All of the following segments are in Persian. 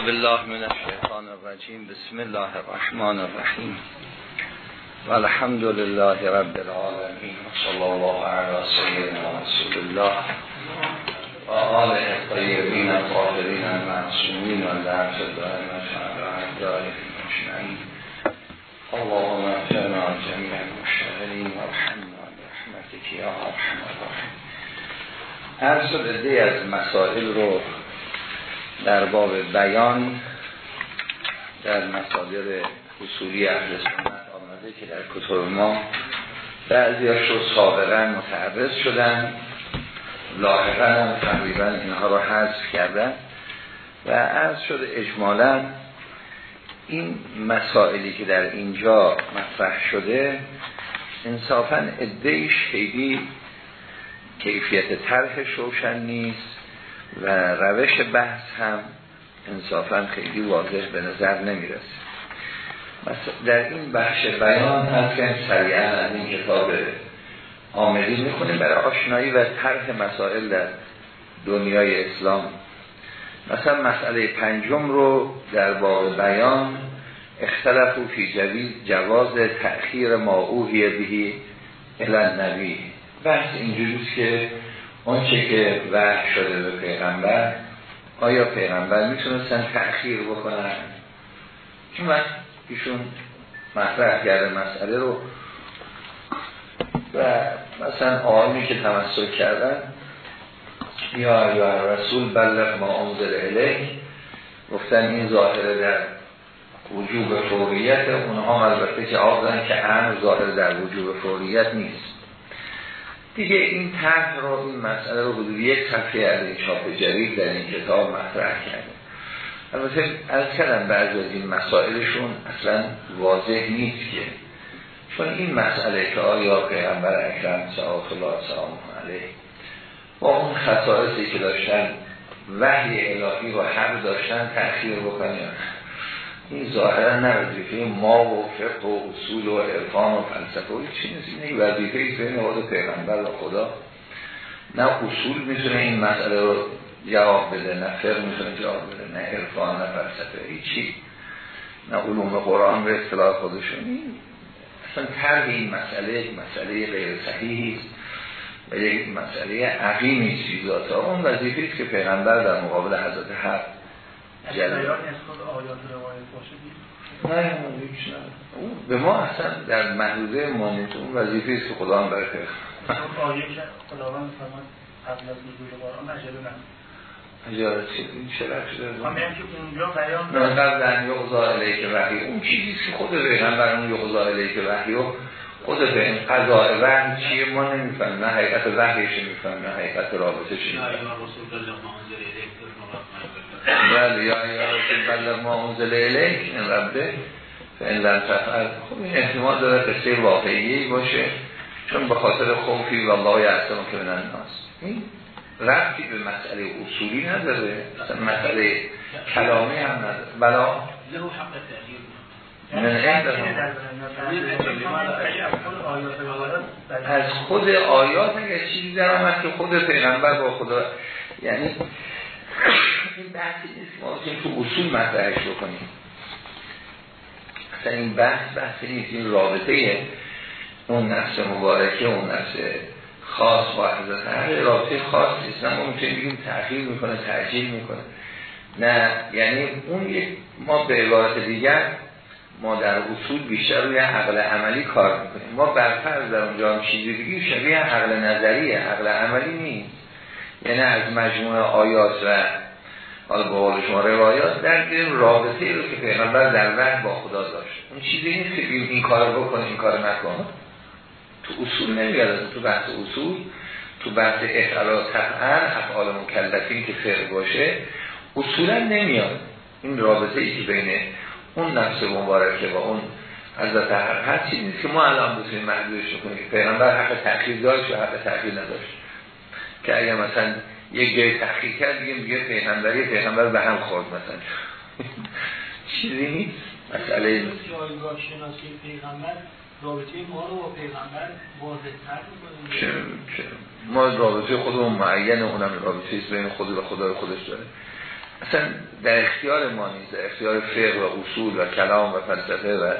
بالله من الشیطان الرجیم. بسم الله الرحمن الرحیم. والحمد لله رب العالمین. صلی الله علی سیدنا رسول الله و آله الطیبین الطاهرین المعصومین و لعنت دائمة على اعدائهم اجمعین. اللهم اغفرنا جميع المشتغلین وارحمنا برحمتك یا ارحم الراحمین. شده از مسائل رو در باب بیان در مصادر اصولی اهل سنت آمده که در کتب ما بعضی رو سابقا متعرض شدن لاحقا هم تقریبا اینها رو حذف کردن و عرض شده اجمالا این مسائلی که در اینجا مطرح شده انصافا ادهیش خیلی کیفیت طرحش روشن نیست. و روش بحث هم انصافا خیلی واضح به نظر نمی‌رسه. در این بخش بیان هست که سریعا از این کتاب آمدی می‌کنیم برای آشنایی و طرح مسائل در دنیای اسلام. مثلا مسئله پنجم رو در باب بیان اختلاف و فی جواز تأخیر ما اوهی بهی الان نبی بحث اینجوریست که چه که وحی شده به پیغمبر آیا پیغمبر می‌تونستن تأخیر بکنن؟ چون من ایشون مطرح کرده مسئله رو و مثلا آمی که تمسک کردن یا یا رسول بلغ ما انزل الیک گفتن این ظاهره در وجوب فوریت اونها البته که آقدن که هم ظاهر در وجوب فوریت نیست. دیگه این طرح رو این مسئله رو حدود یک صفحه از این چاپ جدید در این کتاب مطرح کرده البته از کردم بعضی از این مسائلشون اصلا واضح نیست که. چون این مسئله که آیا پیغمبر اکرم صلی الله سلام علیه با اون خصائصی که داشتن وحی الهی و حق داشتن تأخیر بکنیم این ظاهرا نه وظیفه ما و فقه و اصول و عرفان و فلسفه و چی نیست. اینه وظیفه بین خود پیغمبر و خدا. نه اصول می‌تونه این مسئله رو جواب بده نه فقه می‌تونه جواب بده نه عرفان نه فلسفه هیچی. نه علوم قرآن به اصطلاح خودشون. اصلا طرح این مسئله یک مسئله غیر صحیحی و یک مسئله عقیمی چیزات اون وظیفه است که پیغمبر در مقابل حضرت حق نه به ما اصلا در محدوده مانیت اون وظیفه است که خدا هم برای پیغمبر آیه که خداوند فرمود قبل از نزول قرآن عجله نه. اجاره چی اونجا بیان نه قبل یقضا الیک وحی. اون چیزی که خود پیغمبر اون یقضا الیک وحی و خود به این قضاء وحی چیه ما نمی‌فهمیم. نه حقیقت وحیش نمی‌فهمیم نه حقیقت رابطه چیه. بله یا یا رسول بلغ ما انزل الیک این ربه. فإن لم تفعل خب این احتمال داره قصه واقعی باشه چون به خاطر خوفی و الله یعصم که من الناس. این ربطی به مسئله اصولی نداره مثلا مسئله کلامی هم نداره. بلا. من از خود آیات اگر چیزی در آمد که خود پیغمبر با خدا یعنی این بحثی نیست. ما تو اصول مطرحش بکنیم. اصلا این بحث بحثی نیست. این رابطه اون نفس مبارکه اون نفس خاص با حضرت هر رابطه خاص نیست. ما می‌تونیم بگیم تأخیر می‌کنه تأجیل می‌کنه. نه یعنی اون ما به عبارت دیگر ما در اصول بیشتر روی عقل عملی کار می‌کنیم. ما برفرض در اونجا هم چیزی بگیم شبیه عقل نظریه. عقل عملی نیست. یعنی از مجموعه آیات و حالا به قول شما روایات در این رابطه رو که پیغمبر در وحی با خدا داشت. اون چیزی نیست که این کار بکن این کار نکن تو اصول نمیاد تو بحث اصول تو بحث احتلا تفعن افعال مکلفین که فقه باشه اصولا نمیاد. این رابطه ای که بین اون نفس مبارکه با اون حضرت هر هر چیزی نیست که ما الان بسیم محدودش کنیم که پیغمبر حق تأخیر داشت و حق تأخیر نداشت. که اگر مثلا یک جای تحقیق کرد دیگه میگه پیغمبری پیغمبر به هم خورد مثلا. چیزی نیست. مسئله شناسی پیغمبر رابطه ما رو با پیغمبر واضح‌تر ما رابطه خودمون معین اونم رابطه است بین خود و خدای خودش داره. اصلا در اختیار ما نیست. در اختیار فقه و اصول و کلام و فلسفه و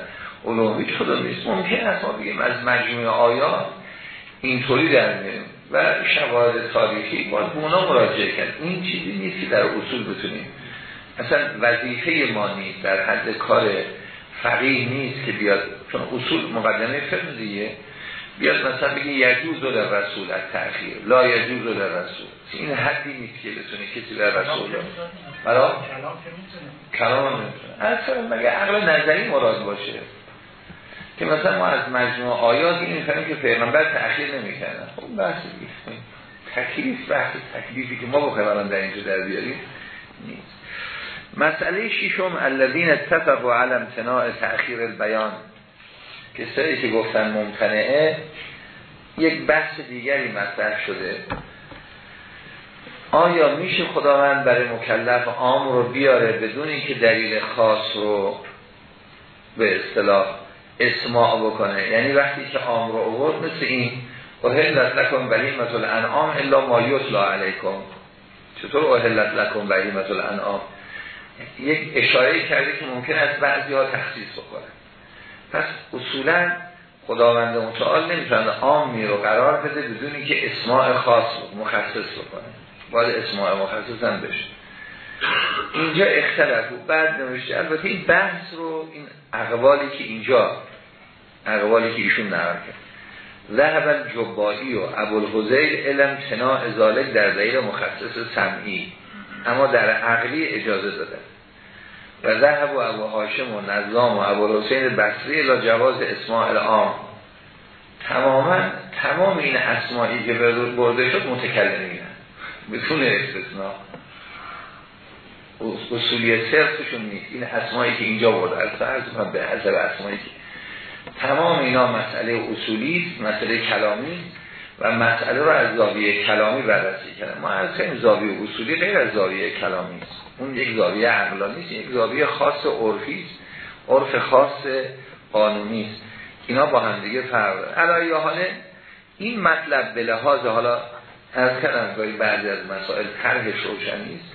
علوم. هیچ نیست. ممکن است ما بگیم از مجموع آیات اینطوری در میریم و شواهد تاریخی باید به اونا مراجعه کرد این چیزی نیست که در اصول بتونیم. اصلا وظیفه ما نیست. در حد کار فقیه نیست که بیاد. چون اصول مقدمه فقه دیگه. بیاد مثلا بگه یجوز در رسول از تأخیر. لا یجوز در رسول. این حدی نیست که بتونه کسی در رسول برای؟ کلام نمی‌تونه اصلا مگه عقل نظری مراد باشه؟ که مثلا ما از مجموع آیات این می‌فهمیم که پیغمبر تأخیر نمی‌کردن. خب بحث تکلیف بحث تکلیفی که ما بخوایم الان در اینجا در بیاریم نیست. مسئله شیشم الذین اتفقوا على امتناع تأخیر البیان. کسایی که گفتن ممتنعه یک بحث دیگری مطرح شده. آیا میشه خداوند برای مکلف عام رو بیاره بدون اینکه دلیل خاص رو به اصطلاح اسماع بکنه. یعنی وقتی که عام رو آورد مثل این اهلت لکن بهیمت الانعام الا ما یتلا علیکم. چطور اهلت لکن بهیمت الانعام یک اشاره کرده که ممکن است بعضی ها تخصیص بکنه. پس اصولا خداوند متعال نمی‌تونه عامی رو قرار بده بدونی که اسماع خاص مخصص بکنه. باید اسماع مخصص هم بشه. اینجا اختلاف بود بعد نوشته البته این بحث رو این اقوالی که اینجا اقوالی که ایشون نهار کرد. ذهب جبایی و ابوالحزیل علم تنا ازالک در دلیل مخصص سمعی. اما در عقلی اجازه داده و ذهب و ابو هاشم و نظام و ابو حسین بصری لا جواز اسماع العام تماما تمام این اسمایی که برده شد متکلمین. بدون استثناء. اصولی صرفشون نیست. این اسمایی که اینجا برده از فرض به حسب اسمایی که تمام اینا مسئله اصولی مسئله کلامی و مسئله رو از زاویه کلامی بررسی کردن. ما از خیلی زاویه اصولی غیر از زاویه کلامی است. اون یک زاویه عقلانی است یک زاویه خاص عرفی است. عرف خاص قانونی است. اینا با هم دیگه فرق یا حاله این مطلب به لحاظ حالا از کردم بعضی از مسائل طرحش روشنی است.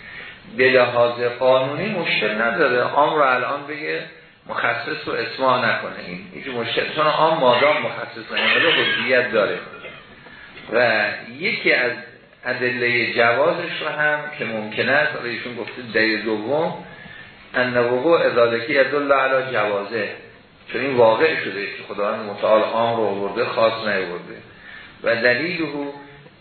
به لحاظ قانونی مشکل نداره. عام رو الان بگه مخصص رو اسماع نکنه. این هیچ مشکل چون عام مادام مخصص نکنه حجیت داره. و یکی از ادله جوازش رو هم که ممکن است حالا ایشون گفته دلیل دوم ان وقوع ازادکی الله علی جوازه. چون این واقع شده که خداوند متعال عام رو آورده خاص نیورده و دلیل او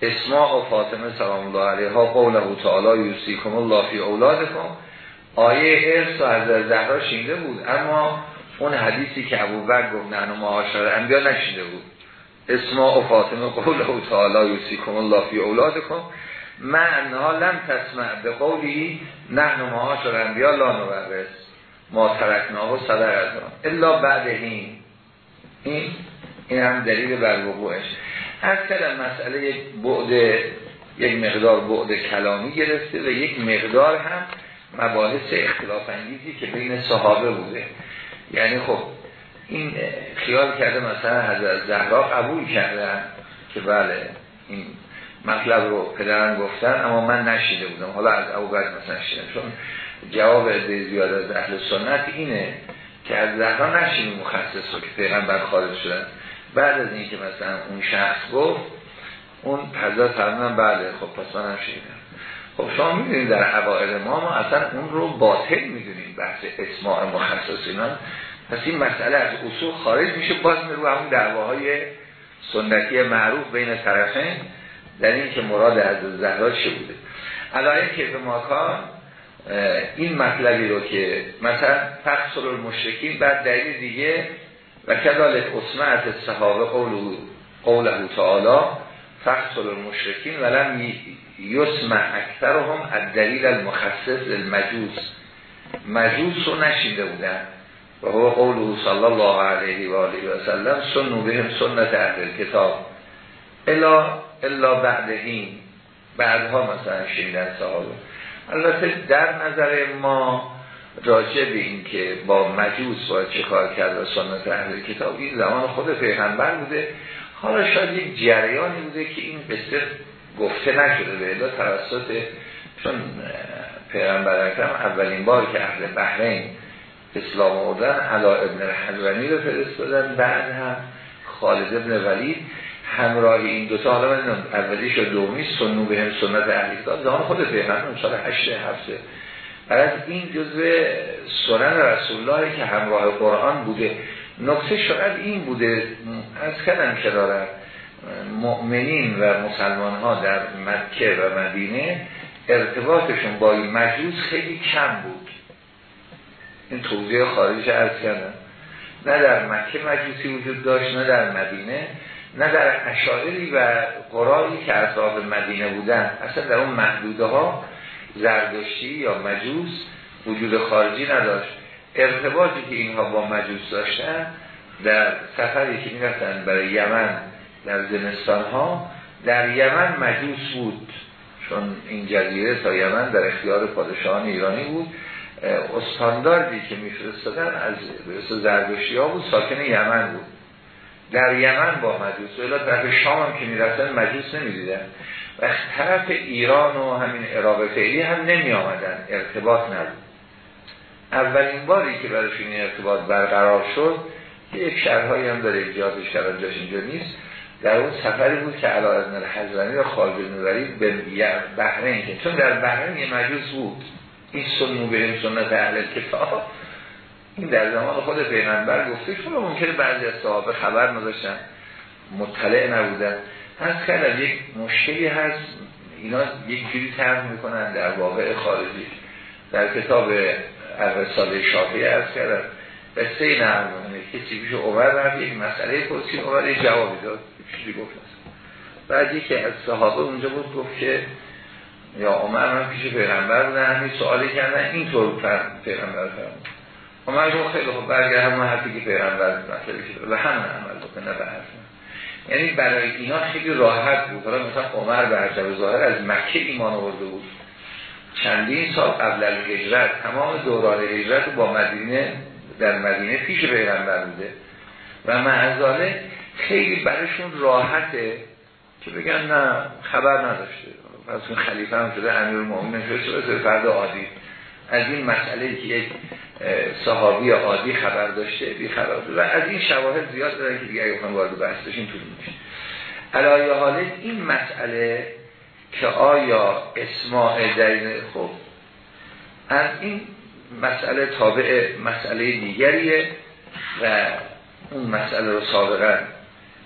اسماء و فاطمه سلام الله علیها قوله تعالی یوسیکم الله فی اولادکم. آیه ارث و از زهرا شینده بود اما اون حدیثی که ابوبکر گفت نه معاشر انبیا نشینده بود. اسماء و فاطمه قول او تعالی یوسیکم الله فی اولادکم. من انها لم تسمع به قولی نحن معاشر انبیا لا نورث. ما ترکناه و صدر از الا بعد این. این این هم دلیل بر از کردم مسئله یک بعد یک مقدار بعد کلامی گرفته و یک مقدار هم مباحث اختلاف انگیزی که بین صحابه بوده. یعنی خب این خیال کرده مثلا حضرت زهرا قبول کردن که بله این مطلب رو پدران گفتن اما من نشیده بودم. حالا از ابوبکر مثلا شیدم چون جواب زیاد از اهل سنت اینه که از زهرا نشیدیم مخصص رو که پیغمبر خارج شدن. بعد از اینکه مثلا اون شخص گفت اون حضرت فرمودن بله خب پس من شیدم خب شما می‌دونید در عوائل ما ما اصلا اون رو باطل می‌دونیم بحث اسماع مخصص اینا. پس این مسئله از اصول خارج میشه باز رو همون دعواهای سنتی معروف بین طرفین در این که مراد از زهرا چه بوده. علایه که به ماکان این مطلبی رو که مثلا تقصر المشرکین بعد دلیل دیگه و کذالک اسمعت صحابه قول قوله تعالی فقصل المشرکین ولم یسمع اکثرهم الدلیل المخصص المجوز مجوز رو نشیده بودن. و هو قوله صلی الله علیه و آله و سلم سنو بهم سنت اهل کتاب الا الا بعدهین بعدها مثلا شنیدن صحابه. البته در نظر ما راجع به این که با مجوز باید چه کار کرد و سنت اهل کتاب این زمان خود پیغمبر بوده. حالا شاید یک جریانی بوده که این بسیار گفته نشده به توسط چون پیغمبر اکرم اولین بار که اهل بحرین اسلام آوردن علا ابن الحلوانی رو فرستادن بعد هم خالد ابن ولید همراه این دوتا حالا من اولیش و دومی سنو به هم سنت اهلی کتاب زمان خود پیغمبر سال هشته هفته از این جزء سنن رسول الله که همراه قرآن بوده نکته شاید این بوده از کردم که دارد مؤمنین و مسلمان ها در مکه و مدینه ارتباطشون با این مجلوس خیلی کم بود. این توضیح خارج از کردم. نه در مکه مجلوسی وجود داشت نه در مدینه نه در اشاعری و قراری که اطراف مدینه بودن اصلا در اون محدوده ها زردشتی یا مجوس وجود خارجی نداشت. ارتباطی که اینها با مجوس داشتن در سفری که می‌رفتن برای یمن در زمستان ها در یمن مجوس بود. چون این جزیره تا یمن در اختیار پادشاهان ایرانی بود. استانداردی که میفرستادن از زردشتی ها بود ساکن یمن بود. در یمن با مجوس. و طرف شام هم که می‌رفتن مجوس نمی‌دیدن. و طرف ایران و همین عراق فعلی هم نمی آمدن. ارتباط نبود. اولین باری که برای این ارتباط برقرار شد که یک شرحایی هم داره کردن جاش اینجا نیست. در اون سفری بود که علا از الحزرانی و خالد نوری به بحرین که چون در بحرین یه مجوز بود. این سنو به سنت اهل کتاب. این در زمان خود پیغمبر گفته که ممکنه بعضی از صحابه خبر نداشتن مطلع نبودن. هست کردم یک مشکلی هست اینا یک جوری طرح می‌کنن در واقع خارجی. در کتاب الرساله شافعی از کردم قصه نرمونه کسی بیش عمر رفت یک مسئله پرسی عمر یک جوابی داد چیزی گفت. بعد یکی از صحابه اونجا بود گفت که یا عمر من پیش پیغمبر بودن همین سوالی کردن اینطور پیغمبر فرمود. عمر گفت خیلی خب برگه همون حرفی که پیغمبر مطلبی شده و همون عمل بکنه به حرف. یعنی برای اینا خیلی راحت بود. حالا مثلا عمر به عجب ظاهر از مکه ایمان آورده بود. چندین سال قبل از هجرت تمام دوران هجرت با مدینه در مدینه پیش پیغمبر بوده. و معزاله خیلی برشون راحته که بگن نه خبر نداشته. پس خلیفه هم شده امیر المؤمنین شده فرد عادی. از این مسئله که یک صحابی عادی خبر داشته بی خبر و از این شواهد زیاد دارن که دیگه اگه وارد بحث طول میشه علایه حاله این مسئله که آیا اسماع دلیل خب از این مسئله تابع مسئله دیگریه و اون مسئله رو سابقا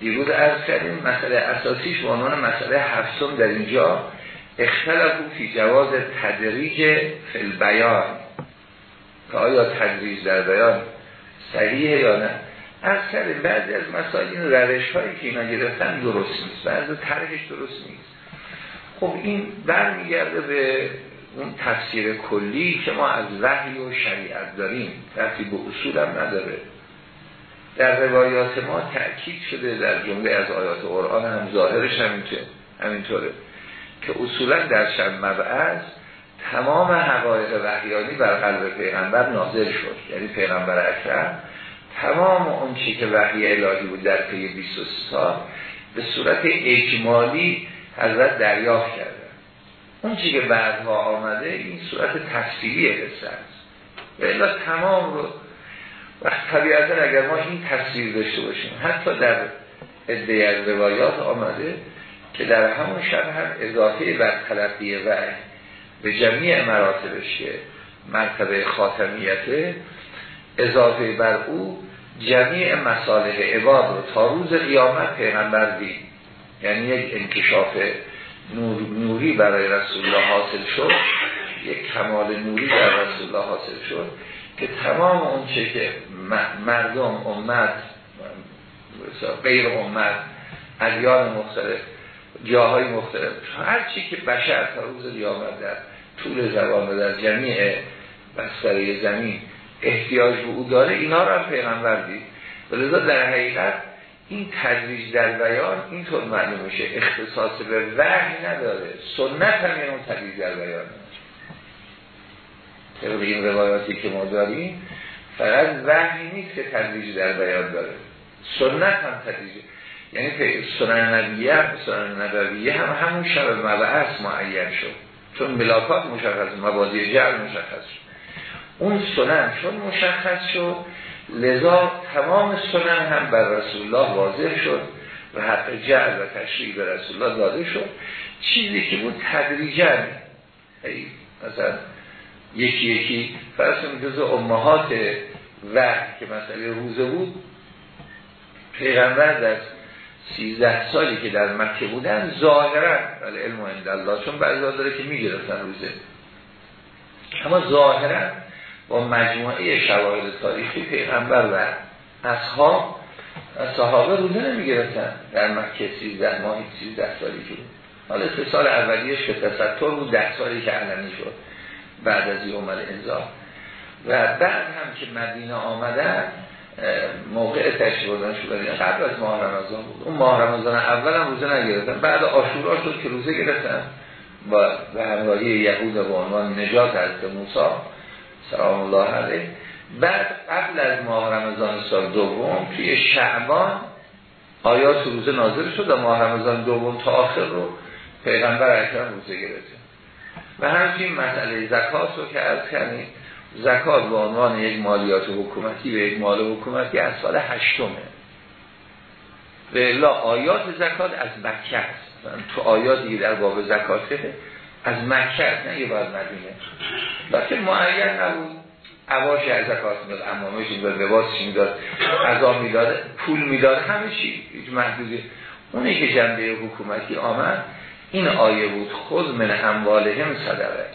دیروز عرض کردیم. مسئله اساسیش به عنوان مسئله هفتم در اینجا اختلافو فی جواز تدریج فی البیان. که آیا تدریج در بیان صحیحه یا نه؟ از کردیم بعضی از مسائل این روش هایی که اینا گرفتن درست نیست. بعضی طرحش درست نیست. خب این برمیگرده به اون تفسیر کلی که ما از وحی و شریعت داریم. رفتی به اصول هم نداره. در روایات ما تأکید شده در جمله از آیات قرآن هم ظاهرش همینطوره. که اصولا در شب مبعث تمام حقایق وحیانی بر قلب پیغمبر نازل شد. یعنی پیغمبر اکرم تمام اون چی که وحی الهی بود در طی 23 سال به صورت اجمالی حضرت دریافت کرده. اون چی که بعدها آمده این صورت تفصیلی قصه است. و تمام رو و طبیعتا اگر ما این تصویر داشته باشیم حتی در عده از روایات آمده که در همون شب هم اضافه بر تلقی وحی به جمعی مراتبش که مرتبه خاتمیته اضافه بر او جمعی مصالح عباد رو تا روز قیامت پیغمبر دید. یعنی یک انکشاف نور نوری برای رسول الله حاصل شد یک کمال نوری در رسول الله حاصل شد که تمام اون چه که مردم امت غیر امت ادیان مختلف جاهای مختلف هر چی که بشر تا روز قیامت در طول زبان و در جمیع بستره زمین احتیاج به او داره اینا رو هم پیغمبر دید. ولذا در حقیقت این تدریج در بیان اینطور معلوم میشه. اختصاص به وحی نداره. سنت هم اون تدریج در بیان طبق این روایاتی که ما داریم فقط وحی نیست که تدریج در بیان داره. سنت هم تدریج. یعنی سنن نبیه سنن نبویه هم همون شب مبعث معین شد. چون ملاکات مشخص مبادی جعل مشخص شد. اون سنن چون مشخص شد لذا تمام سنن هم بر رسول الله واضح شد و حق جعل و تشریع به رسول الله داده شد. چیزی که بود تدریجا مثلا یکی یکی فرض جز امهات و که مسئله روزه بود پیغمبر در سیزده سالی که در مکه بودن ظاهرا ولی علم و الله چون بعضی داره که می‌گرفتن روزه. اما ظاهرا با مجموعه شواهد تاریخی پیغمبر و اصحاب و صحابه روزه نمی‌گرفتن در مکه سیزده ماهی سیزده سالی که بود. حالا سه سال اولیش که تستر بود ده سالی که علمی شد بعد از یوم انزار و بعد هم که مدینه آمدن موقع تشریف بردن شد قبل از ماه رمضان بود. اون ماه رمضان اول هم روزه نگرفتن. بعد آشورا شد که روزه گرفتن. با به همراهی یهود و عنوان نجات از موسی سلام الله علیه. بعد قبل از ماه رمضان سال دوم توی شعبان آیات روزه نازل شد و ماه رمضان دوم تا آخر رو پیغمبر اکرم روزه گرفته. و همچین مسئله زکات رو که از کنیم زکات به عنوان یک مالیات حکومتی به یک مال حکومتی از سال هشتمه. به آیات زکات از مکه است. تو آیاتی در باب زکاته از مکه نه یه باید مدینه لیکن معین نبود عواش از زکات می‌داد امامش می‌داد لباسش می‌داد غذا می‌داد پول می‌داد همه چی. محدودی. اونی که جنبه حکومتی آمد این آیه بود خود من اموالهم صدقه.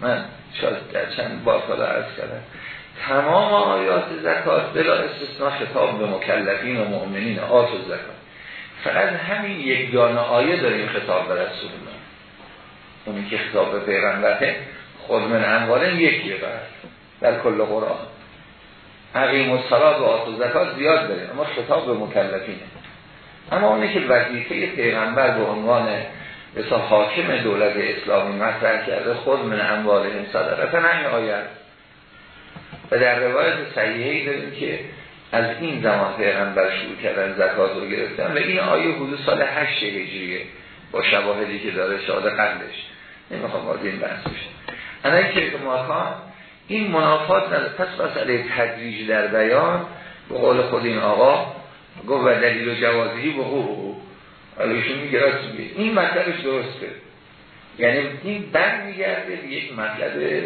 من شاید در چند بار کالا عرض کردم تمام آیات زکات بلا استثناء خطاب به مکلفین و مؤمنین آت و زکات. فقط همین یک دانه آیه داریم خطاب به رسول الله. اونی که خطاب به پیغمبره خود من اموالهم یکیه در کل قرآن. عقیم و صلات و آت و زکات زیاد داریم اما خطاب به مکلفینه. اما اونی که وظیفه پیغمبر به عنوان مثلا حاکم دولت اسلامی مطرح کرده خود من اموالهم صدقه همین آیت و در روایت صحیحی داریم که از این زمان پیغمبر شروع کردن زکات رو گرفتن و این آیه حدود سال هشت هجریه با شواهدی که داره شاده قبلش. نمی‌خوام وارد این بحث بشه انا که ماکان این منافات پس مسئله تدریج در بیان به قول خود این آقا گفت و دلیل و جوازی به حالا ایشون میگه این مطلبش درسته. یعنی این برمیگرده به یک مطلب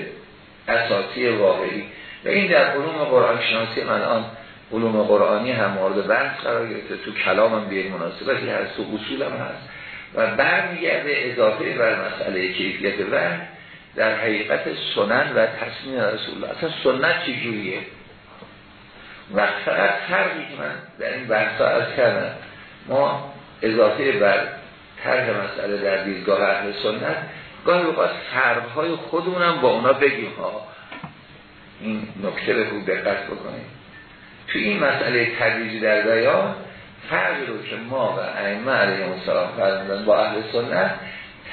اساسی واقعی. و این در علوم قرآن شناسی من آن علوم قرآنی هم مورد بحث قرار گرفته. تو کلامم به مناسبتی هست تو اصولم هست. و برمیگرده اضافه بر مسئله کیفیت و در حقیقت سنن و تصمیم رسول الله اصلا سنت چی جوریه؟ و فقط فرقی که من در این بحث از کردم ما اضافه بر طرح مسئله در دیدگاه اهل سنت گاهی اوقات های خودمونم با اونا بگیم ها این نکته به خوب دقت بکنیم. تو این مسئله تدریجی در بیان فرقی رو که ما و ائمه علیه السلام فرمودن با اهل سنت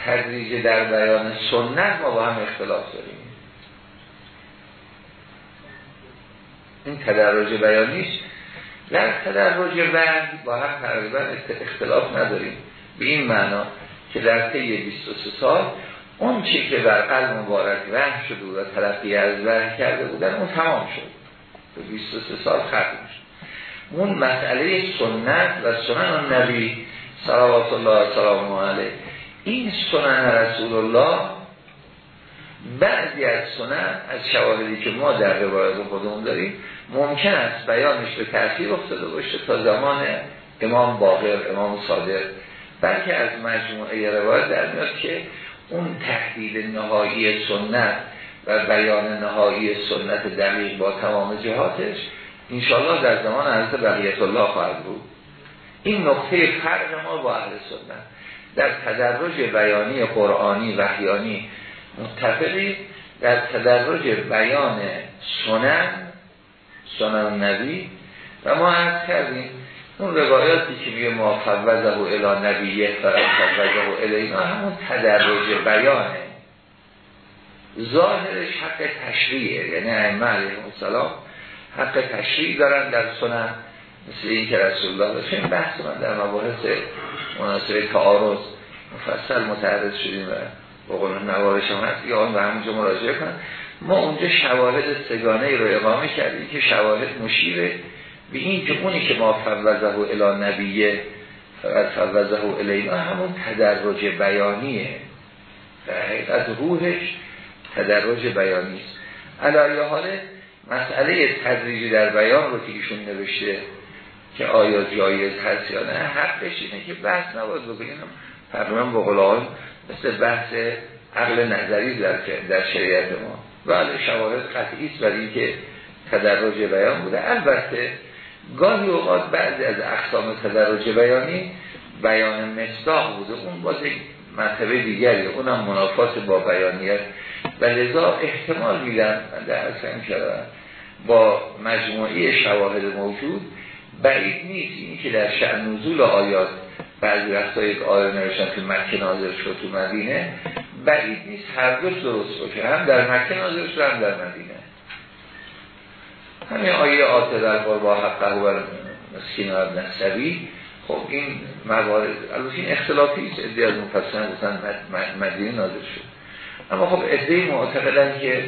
تدریج در بیان سنت ما با هم اختلاف داریم. این تدرج بیانیش در تدرج وحی با هم تقریبا اختلاف نداریم. به این معنا که در طی 23 سال اون چی که بر قلب مبارک وحی شده و تلقی از وحی کرده بودن اون تمام شد. به 23 سال ختم شد. اون مسئله سنت و سنن نبی صلوات الله سلام علیه. این سنن رسول الله بعضی از سنن از شواهدی که ما در روایت خودمون داریم ممکن است بیانش به تاثیر افتاده باشه تا زمان امام باقر امام صادق. بلکه از مجموعه روایت در میاد که اون تحدید نهایی سنت و بیان نهایی سنت دقیق با تمام جهاتش انشاءالله در زمان حضرت بقیت الله خواهد بود. این نقطه فرق ما با اهل سنت. در تدرج بیانی قرآنی وحیانی متفقی در تدرج بیان سنن سنن نبی. و ما عرض کردیم اون روایاتی که میگه ما فوضه و الی نبیه فقط فوضه و الی اینا همون تدرج بیانه. ظاهرش حق تشریعه یعنی ائمه علیه السلام حق تشریع دارن در سنن. مثل این که رسول الله باشه این بحث من در مباحث مناسب تعارض مفصل متعرض شدیم و بقول نوارش هم هست یا و همونجا مراجعه کنن. ما اونجا شواهد سگانه رو اقامه کردیم که شواهد مشیره به این که اونی که ما فوزه و الا نبیه فقط فوزه و الینا همون تدرج بیانیه. در حقیقت روحش تدرج بیانی است. علایه حاله مسئله تدریجی در بیان رو که ایشون نوشته که آیا جایز هست یا نه حقش اینه که بحث نباید بکنیم. تقریبا بقول مثل بحث عقل نظری در, در شریعت ما. بله. شواهد قطعی است برای که تدرج بیان بوده. البته گاهی اوقات بعضی از اقسام تدرج بیانی بیان مصداق بوده. اون باز یک مرتبه دیگری اونم منافات با بیانیت. و لذا احتمال میدم در اصلا کردن با مجموعی شواهد موجود بعید نیست این که در شأن نزول آیات بعضی وقتا یک آیه نوشتن که مکه نازل شد تو مدینه بعید نیست هر دوش درست باشه. هم در مکه نازل شد هم در مدینه. همین آیه آته در با حقه و مسکین و نصبی خب این موارد البته این اختلافی است. ادعای از مفسران گفتن مدینه نازل شد. اما خب ادعای معتقدن که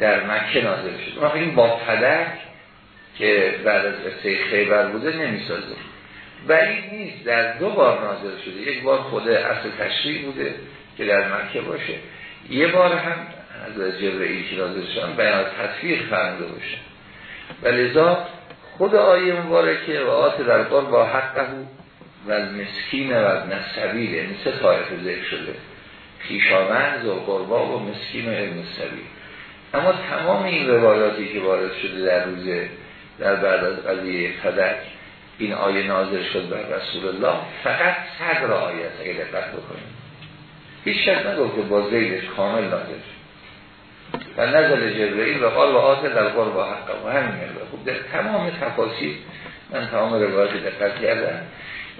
در مکه نازل شد. اما این با فلک که بعد از قصه خیبر بوده نمی‌سازه. بعید نیست. در دو بار نازل شده. یک بار خود اصل تشریع بوده که در مکه باشه. یه بار هم از جبرئیل که نازل شدن بیان تصویر فرموده باشه. و لذا خود آیه مبارکه و آت در بار با حقه و مسکین و نصبیل یعنی سه طایفه ذکر شده. خیشامند و قربا و مسکین و ابن اما تمام این روایاتی که وارد شده در روزه در بعد از قضیه فدک این آیه نازل شد بر رسول الله فقط صدر آیه است اگه دقت بکنیم. هیچ شک نگفت که با زیدش کامل نازل شد. و نزل جبرئیل و قال و آتر در قال با حق. و همین خوب در تمام تفاصیل من تمام روایات دقت کردم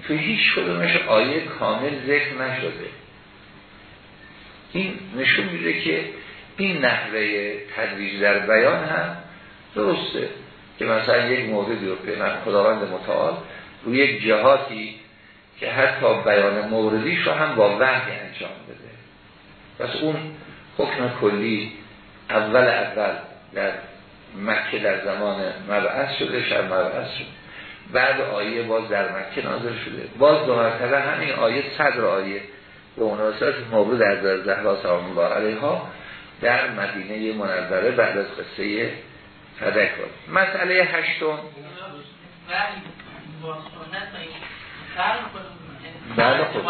تو هیچ کدومش آیه کامل ذکر نشده. این نشون میده که این نحوه تدریج در بیان هم درسته. که مثلا یک موردی رو پیمن خداوند متعال روی یک جهاتی که حتی بیان موردیش رو هم با وحی انجام بده. پس اون حکم کلی اول اول در مکه در زمان مبعث شده شب مبعث شد بعد آیه باز در مکه نازل شده. باز دو مرتبه همین آیه صدر آیه به مناسبت مورد در زهرا سلام الله علیها در مدینه منوره بعد از قصه فدک مسئله هشتم. بله خب.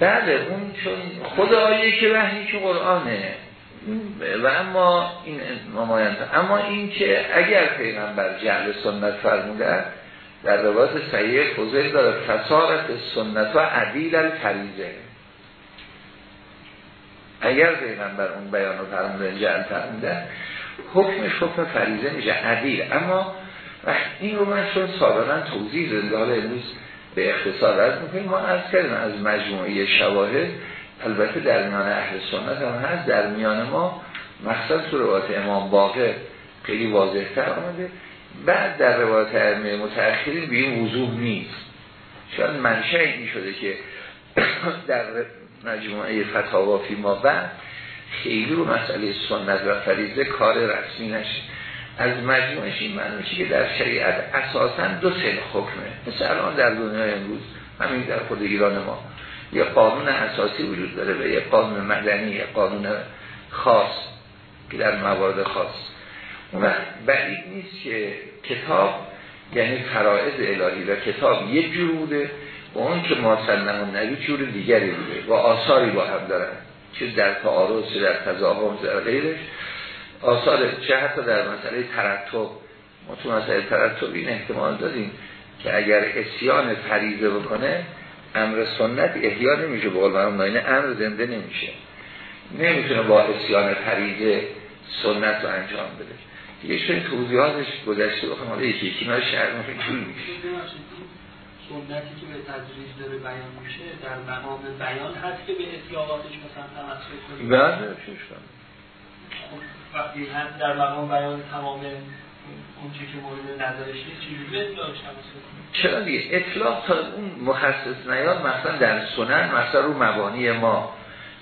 بله اون چون خود آیه که وحی که قرآنه. و اما این نمایند اما این که اگر پیغمبر جعل سنت فرموده در روایت صحیح فضیل داره فسارت سنت و عدیل الفریزه اگر پیغمبر اون بیان رو فرموده جعل فرموده حکمش حکم فریزه میشه عدیل. اما این رو من چون سابقا توضیح زنده امروز به اختصار رد می‌کنیم ما از کردیم از مجموعه شواهد البته در میان اهل سنت هم هست. در میان ما مقصد تو روایت امام باقر خیلی واضح تر آمده. بعد در روایت ائمه متأخرین به این وضوح نیست. شاید منشه این شده که در مجموعه فتاوا ما بعد خیلی رو مسئله سنت و فریضه کار رسمی نشه. از مجموعش این معنی که در شریعت اساسا دو سن حکمه. مثل الان در دنیای امروز همین در خود ایران ما. یه قانون اساسی وجود داره و یه قانون مدنی یه قانون خاص که در موارد خاص. اون بعید نیست که کتاب یعنی فرائض الهی و کتاب یک جور بوده. و اون که ما سلم و جور دیگری بوده. و آثاری با هم دارن. چه در تعارض چه در تضاهم در غیرش. آثار چه حتی در مسئله ترتب. ما تو مسئله ترتب این احتمال داریم که اگر اسیان فریضه بکنه امر سنت احیا نمیشه به قول مرحوم امر زنده نمیشه. نمی‌تونه با اسیان فریضه سنت رو انجام بده. دیگه شوی توضیحاتش گذشته بخوام حالا یکی یکی شهر میشه. سنتی که به تدریج داره بیان میشه در مقام بیان هست که به احتیاطاتش مثلا تمسک کنیم. بله خب وقتی هم در مقام بیان تمام اونچه که مورد نظرش نیست چجوری؟ اطلاقش چرا دیگه؟ اطلاق تا اون مخصص نیاد مثلا در سنن مثلا رو مبانی ما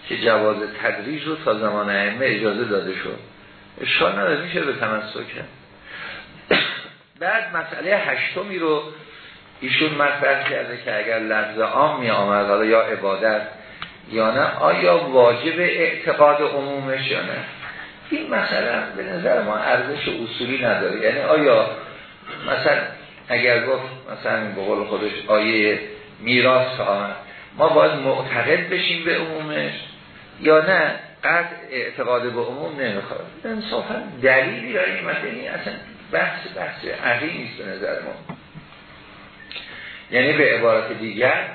که جواز تدریج رو تا زمان ائمه اجازه داده شد. اشکال نداره میشه به تمسک بعد مسئله هشتمی رو ایشون مطرح کرده که اگر لفظ عام می آمد حالا یا عبادت یا نه آیا واجب اعتقاد عمومش یا نه؟ این مثلا به نظر ما ارزش اصولی نداره. یعنی آیا مثلا اگر گفت مثلا به قول خودش آیه میراث آمد ما باید معتقد بشیم به عمومش یا نه؟ قد اعتقاد به عموم نمی‌خواد. انصافا دلیلی برای این اصلا بحث بحث عقی نیست به نظر ما. یعنی به عبارت دیگر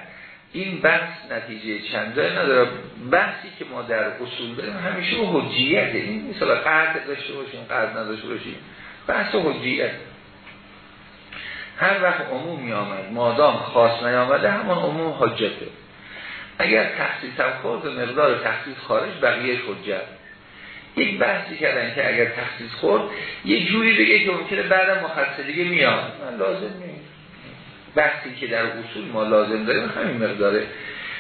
این بحث نتیجه چنده نداره. بحثی که ما در اصول داریم همیشه حجیت این مثلا قرد داشته باشیم قرد نداشته باشیم. بحث حجیت. هر وقت عموم می آمد مادام خاص نیامده همون عموم حجته. اگر تخصیص هم خورد مقدار تخصیص خارج بقیه حجت. یک بحثی کردن که اگر تخصیص خورد یک جوری بگه که ممکنه بعدم مخصص دیگه میاد. من لازم نیست. بحثی که در اصول ما لازم داریم همین مقداره.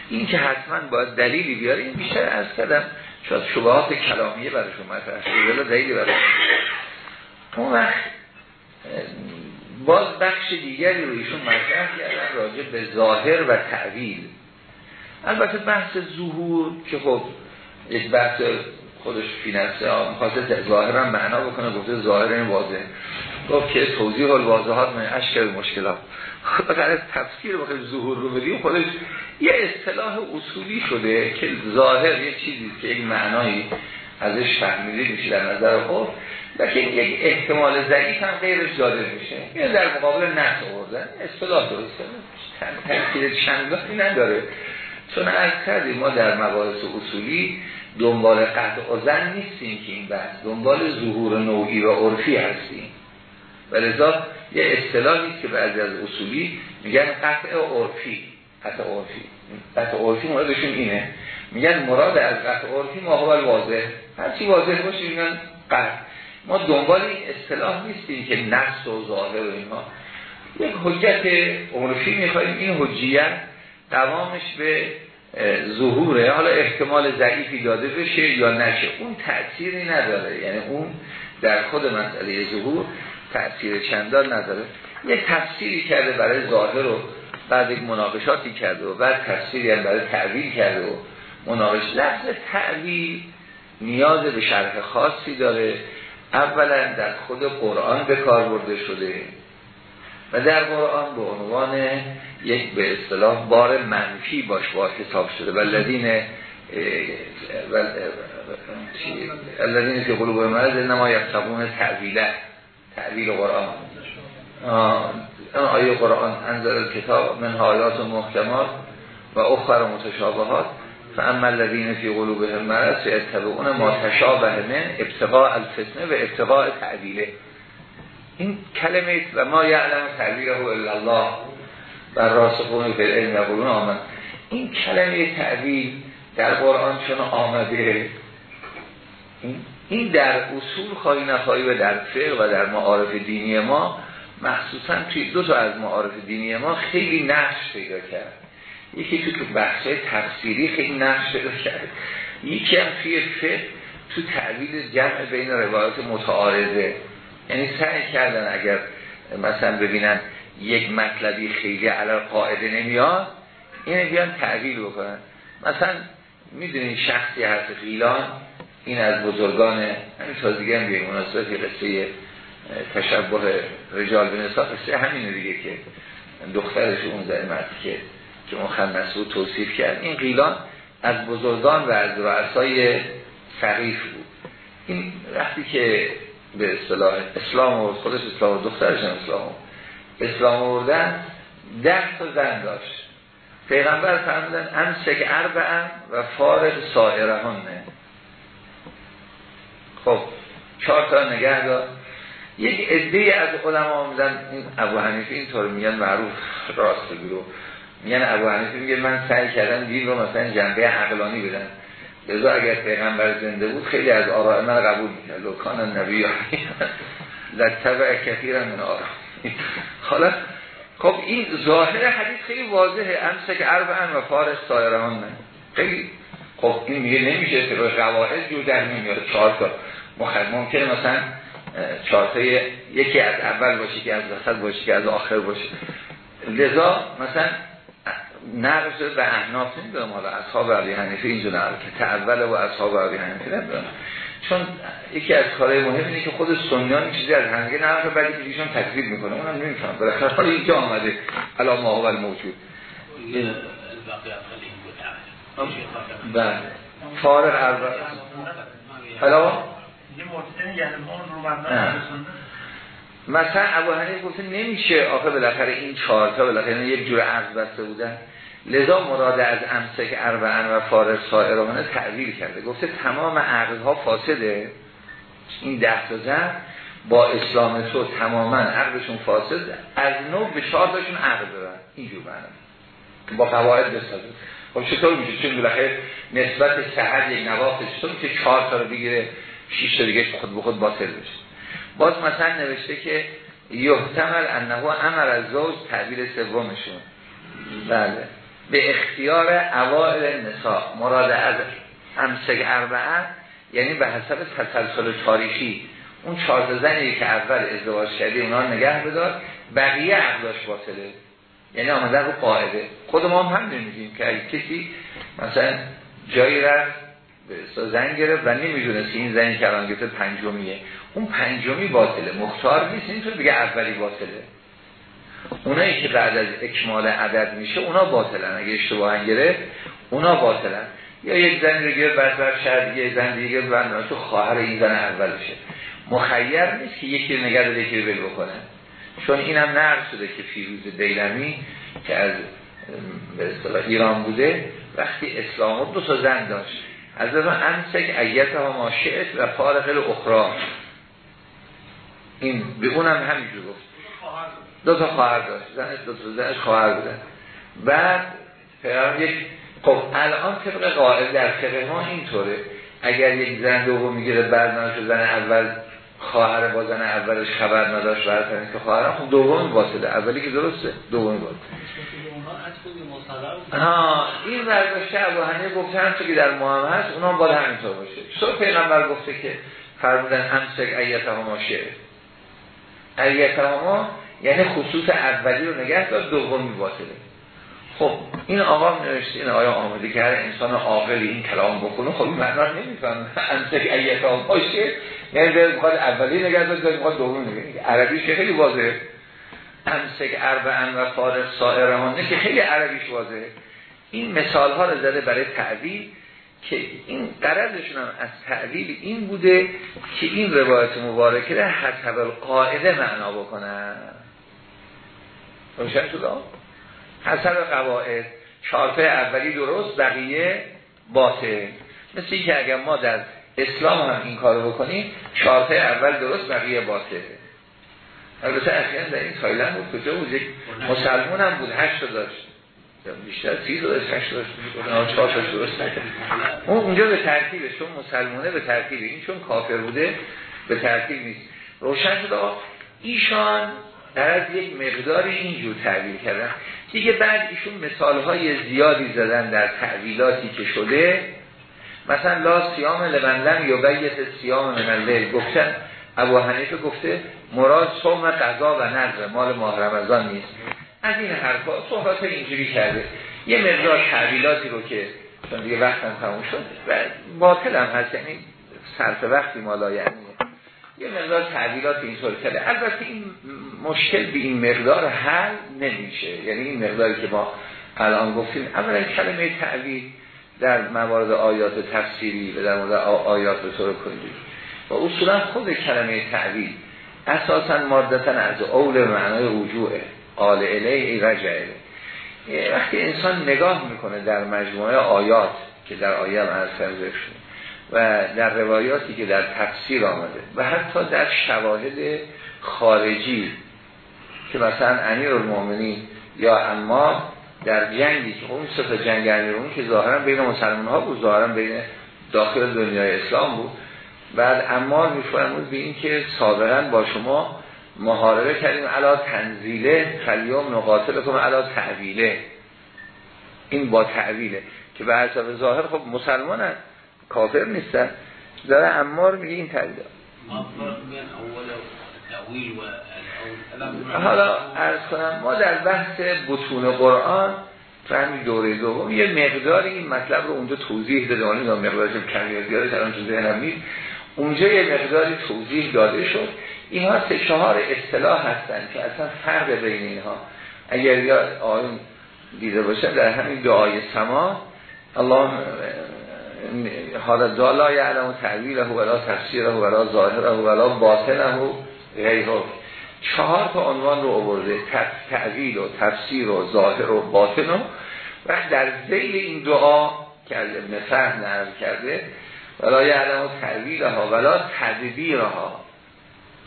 این که حتما باید دلیلی بیاره این بیشتر از کردم شاید شبهات کلامیه برای شما مطرح دلیلی برای اون وقت باز بخش دیگری رو ایشون مطرح کردن راجع به ظاهر و تعویل البته بحث ظهور که خب یک بحث خودش فی نفسه می‌خواسته ظاهر هم معنا بکنه گفته ظاهر این واضح. گفت که توضیح الواضحات من اشکر مشکلات. اگر از تفسیر بخیر ظهور رو بدیم. خودش یه اصطلاح اصولی شده که ظاهر یه چیزی که یک معنایی ازش فهمیده میشه در نظر خود لیکن یک احتمال ضعیف هم غیرش داده میشه. یعنی در مقابل نفس آوردن. اصطلاح درسته. تنکیر چندانی نداره. چون از کردیم ما در مباحث اصولی دنبال قطع و زن نیستیم که این بحث دنبال ظهور نوعی و عرفی هستیم. و لذا یه اصطلاحی که بعضی از اصولی میگن قطع عرفی. قطع عرفی. قطع عرفی موردشون اینه. میگن مراد از قطع عرفی ما هو واضح. هرچی واضح باشه میگن قطع. ما دنبال این اصطلاح نیستیم که نفس و ظاهر و اینها یک حجت عرفی میخواییم این حجیت دوامش به ظهوره. حالا احتمال ضعیفی داده بشه یا نشه. اون تأثیری نداره. یعنی اون در خود مسئله ظهور. تأثیر چندان نداره. یه تفسیری کرده برای ظاهر رو بعد یک مناقشاتی کرده و بعد تفسیری هم برای تعویل کرده و مناقش. لفظ تعویل نیاز به شرح خاصی داره. اولا در خود قرآن به کار برده شده و در قرآن به عنوان یک به اصطلاح بار منفی باش با حساب شده. و الذین الذین که قلوب مرض نما یفتقون تعویله تعویل قرآن. آیه قرآن انزل کتاب من حالات و محکمات و اخر متشابهات. فاما الذین فی قلوبهم مرض اتبعون ما تشابه من ابتقاء الفتنه و ابتقاء تعویله. این کلمه و ما یعلم تعبیره الا الله و راسخون فی العلم یقولون آمد این کلمه تعبیر در قرآن چون آمده این در اصول خواهی نخواهی و در فقه و در معارف دینی ما مخصوصا توی دو تا از معارف دینی ما خیلی نقش پیدا کرد. یکی تو تو بحث تفسیری خیلی نقش پیدا کرد. یکی هم توی فقه تو تعویل جمع بین روایات متعارضه. یعنی سعی کردن اگر مثلا ببینن یک مطلبی خیلی علال قاعده نمیاد اینه بیان تعویل بکنن. مثلا می‌دونین شخصی هست غیلان این از بزرگان همین تازگی هم بیایی مناسبت قصه تشبه رجال به نسا قصه همینه دیگه که دخترش اون مرد که که مخنص بود توصیف کرد. این غیلان از بزرگان و از رؤسای فقیف بود. این وقتی که به اصطلاح اسلام و خودش اسلام و دخترش اسلام اسلام آوردن ده تا زن داشت. پیغمبر فرمودن امسک اربعن و فارغ سائرهانه خب چهار تا نگه دار. یک عده از علما آمدن این ابو حنیفه اینطور میگن معروف راست بگیرو میگن ابو حنیفه میگه من سعی کردم دین رو مثلا جنبه عقلانی بدن لذا اگر پیغمبر زنده بود خیلی از آراء من قبول می‌کرد. لکان نبی لطبع کثیر من آرام حالا خب این ظاهر حدیث خیلی واضحه. امسک عرب و فارس سایران من خیلی خب این میگه نمیشه به قواعد جو در نمیاد چهار تا. ممکنه مثلا چهار یکی از اول باشه که از وسط باشه که از آخر باشه. لذا مثلا نقل شده به احناف نمی‌دونم حالا اصحاب عبی حنیفه اینجا که تعول و اصحاب عبی حنیفه نمی‌دونم. چون یکی از کارهای مهم اینه که خود سنیان چیزی از هنگه نقل بعدی که ایشون تکذیب می‌کنه. اونم نمیفهم بالاخره حالا اینجا آمده علا ما هو موجود بله. فارغ اول حالا مثلا ابو حنیفه گفته نمیشه آخه بالاخره این چهار تا بالاخره یک جور عرض بسته بودن. لذا مراد از امسک اربعن و فارغ سائرانه تعویل کرده. گفته تمام عقلها فاسده. این ده تا زن با اسلام تو تماما عقلشون فاسد از نو به چهار تاشون عقل دارن. اینجور با قواعد بسازه. خب چطور میشه؟ چون بالاخره نسبت صحت یک نواخت چطور میشه چهار تا رو بگیره شیش تا خود به خود باطل بشه. باز مثلا نوشته که یحتمل انه امر از زوج تعبیر سومشون. بله. به اختیار اوائل نساء. مراد از امسک اربعه یعنی به حسب تسلسل تاریخی. اون چهار زنی که اول ازدواج کرده اونا نگه بدار. بقیه عقداش باطله. یعنی آمده رو قاعده. خود ما هم هم که اگه کسی مثلا جایی رفت به زن گرفت و نمی‌دونست این زنی که گفته پنجمیه اون پنجمی باطله. مختار نیست اینطور بگه اولی باطله. اونایی که بعد از اکمال عدد میشه اونا باطلن. اگه اشتباه گرفت اونا باطلن. یا یک زن رو گرفت بعد بر شاید یه زن دیگه بند تو خواهر این زن اولشه. مخیر نیست که یکی نگه داره یکی رو بکنه. چون اینم نرد شده که فیروز دیلمی که از به ایران بوده وقتی اسلام دو تا زن داشت. از اون امسک ایت ها ماشعت و فارق اخرى این به اونم همینجور گفت. دو تا خواهر داشت. زنش دو تا زنش خواهر بودن بعد پیام یک خب الان طبق قائل در فقه ما اینطوره. اگر یک زن دوم می‌گیره بعد زن اول خواهر با زن اولش خبر نداشت برای که خواهر خب دوم واسطه. اولی که درسته دومی واسطه. ها این برداشته ابو حنیفه گفته هم که در محمد هست اونا باید همینطور باشه. چطور پیغمبر گفته که فرمودن همسک ایت ها شعر. ایت ها یعنی خصوص اولی رو نگه داد دومی باطله. خب این آقا نوشته این آیا آمده که هر انسان عاقلی این کلام بکنه خب این معنا نمی‌فهمه. انسک ایت ها باشه یعنی بخواد اولی نگه داد داره بخواد دومی نگه عربیش که خیلی واضحه. امسک اربعن و فارغ سائرهانه که خیلی عربیش واضحه. این مثال ها رو زده برای تعدیل که این قرضشون هم از تعدیل این بوده که این روایت مبارکه رو حسب قاعده معنا بکنن. روشن شده؟ حسب قواعد. چارفه اولی درست بقیه باطل. مثل که اگر ما در اسلام هم این کارو بکنیم چارته اول درست بقیه باطل. البته اصلا در این تایلند بود کجا بود؟ یک مسلمون هم بود هشت داشت. بیشتر سی داشت هشت داشت. چهار تاش درست اون اونجا به ترتیبه چون مسلمونه به ترتیبه این چون کافر بوده به ترتیب نیست. روشن شده ایشان در از یک مقداری اینجور تعبیر کردن. دیگه بعد ایشون مثال های زیادی زدن در تعویلاتی که شده. مثلا لا سیام لبندن یا بیت سیام من اللیل. گفتن ابو حنیفه گفته مراد صوم قضا و نظر مال ماه رمضان نیست. از این حرفا صحبت اینجوری کرده. یه مقدار تعبیلاتی رو که چون دیگه وقتم تموم شد و باطل هم هست یعنی صرف وقتی مالا یعنی یه مقدار تعبیلات اینطور کرده. البته این مشکل به این مقدار حل نمیشه. یعنی این مقداری که ما الان گفتیم اولا کلمه تعبیل در موارد آیات تفسیری و در مورد آیات به طور و اصولا خود کلمه تعویل اساسا مادتن از اول معنای رجوعه قال الی رجع وقتی انسان نگاه می‌کنه در مجموعه آیات که در آیه هم از و در روایاتی که در تفسیر آمده و حتی در شواهد خارجی که مثلا امیر المومنی یا اما در جنگی که اون سه جنگ امیرون که ظاهرا بین مسلمان ها بود ظاهرا بین داخل دنیای اسلام بود بعد امار میفرمود به این که سابقا با شما محاربه کردیم علا تنزیله فلیوم نقاطل کنم علا تعویله این با تعویله که به حساب ظاهر خب مسلمان کافر نیستن. داره امار میگه این تعویله حالا ارز کنم ما در بحث بطون قرآن فهمی دوره دوم یه مقداری این مطلب رو اونجا توضیح داده اون مقدارش کمی زیاده الان تو ذهنم نیست. اونجا یه مقداری توضیح داده شد. اینها سه چهار اصطلاح هستن که اصلا فرق بین اینها. اگر یا آیون دیده باشه در همین دعای سما الله حالا دالا یعلم تعویله ولا تفسیره ولا ظاهره ولا باطنه غیره. چهار تا عنوان رو آورده تعویل و تفسیر و ظاهر و باطن و در زیل این دعا که ابن فهم نرم کرده ولا یعلم و تعویل ها ولا تدبیر ها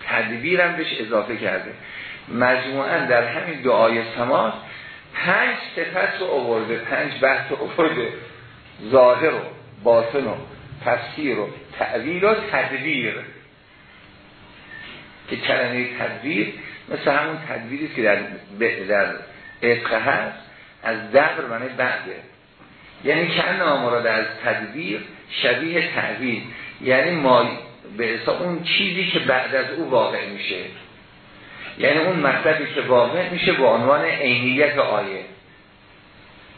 تدبیر هم بهش اضافه کرده. مجموعا در همین دعای سماس پنج صفت رو آورده پنج بحث رو آورده. ظاهر و باطن و تفسیر و تعویل و تدبیر. که کلمه تدبیر مثل همون تدبیری که در در هست از دبر معنی بعده. یعنی که مراد از تدبیر شبیه تعبیر یعنی ما به حساب اون چیزی که بعد از او واقع میشه. یعنی اون مطلبی که واقع میشه با عنوان عینیت آیه.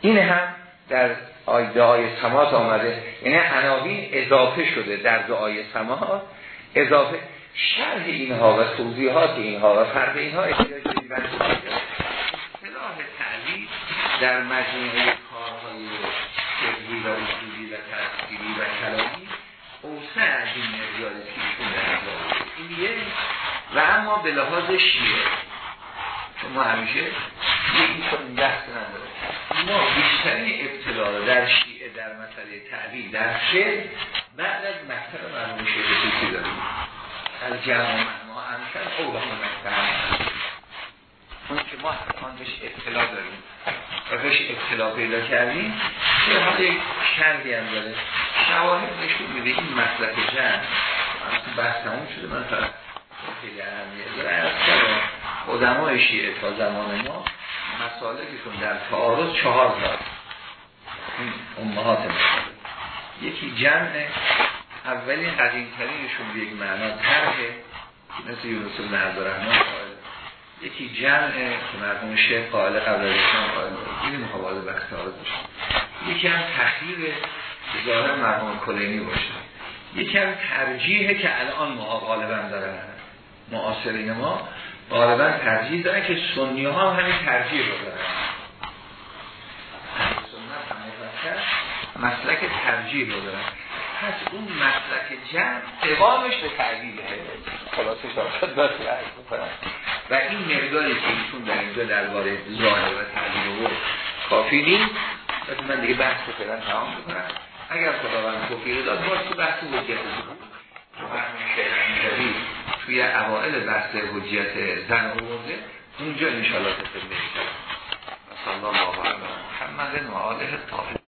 این هم در دعای سمات آمده. یعنی عناوین اضافه شده در دعای سمات اضافه شرح اینها و توضیحات اینها و فرق اینها اصلاح تعلیل در مجموعه و اصولی و تفسیری و کلامی اوسع از این مقیاد که این یک و اما به لحاظ شیعه ما همیشه یکی کنیم بحث نداره. ما بیشترین ابتلا در شیعه در مسئله تعبیر در شعر بعد از مکتب مرموم شیعه داریم. از جمع ما امکن او اون که ما آن بهش اطلاع داریم و بهش اطلاع پیدا کردیم چه حال یک شرقی هم داره. شواهد نشون میده این مسلک جمع بحث نمون شده. من تا خیلی قدمای شیعه تا زمان ما مسالکشون در تعارض چهار دار امهات مسالک. یکی جمع اولین قدیمترینشون به یک معنا طرحه مثل یونس بن عبدالرحمن. یکی جمع که مرحوم شیخ قائل قبل از اسلام قائل این تعارض باشه یکی هم تخییر ظاهر مرحوم کلینی باشه. یکی هم ترجیحه که الان ما غالبا دارن معاصرین ما غالبا ترجیح دارن که سنی ها هم همین ترجیح رو دارن. مسلک ترجیح رو دارن. پس اون مسلک جمع قوامش به تعبیله خلاصش دارم خدمت و این مقداری که ایشون در اینجا درباره ظاهر و تعبیر و کافی نیست. من دیگه بحث فعلا تمام می‌کنم اگر خداوند توفیق داد باز تو بحث تو همین توی اوائل بحث حجیت زن و مرده اونجا انشاءالله تفیل میشه صلی الله علیه محمد و آله